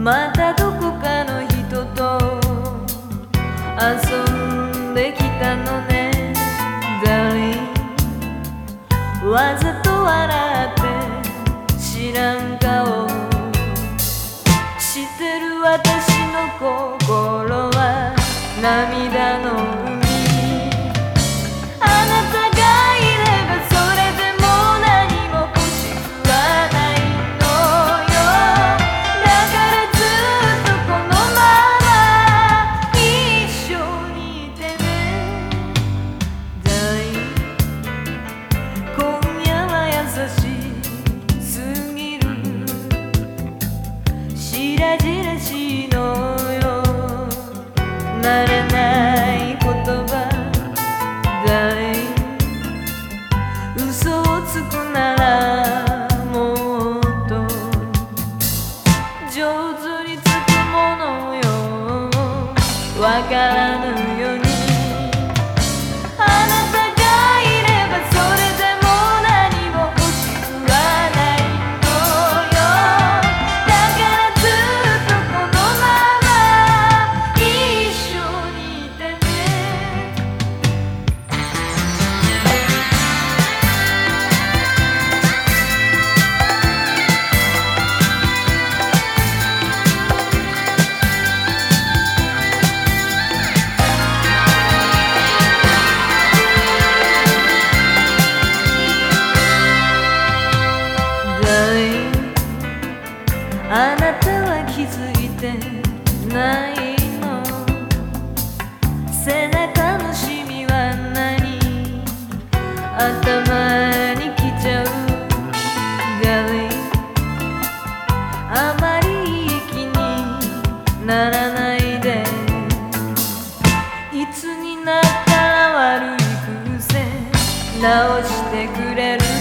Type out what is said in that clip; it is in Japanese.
またどこかの人と遊んできたのね。Darling わざとないの背中のシミは何頭に来ちゃうガリあまりいい気にならないでいつになったら悪い癖。直してくれる。